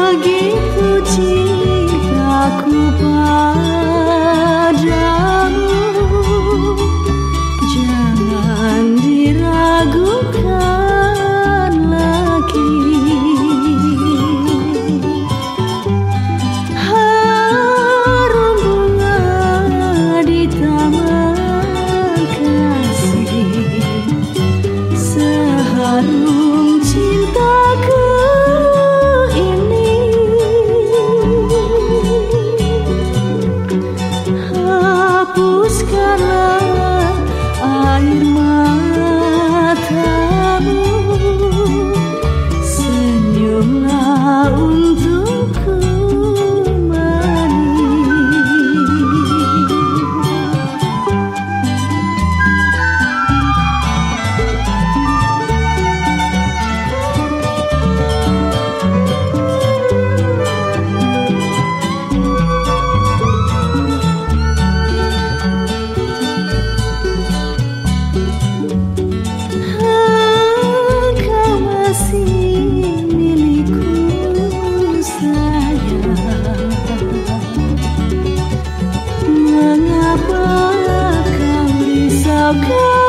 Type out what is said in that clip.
lagi puji aku Okay.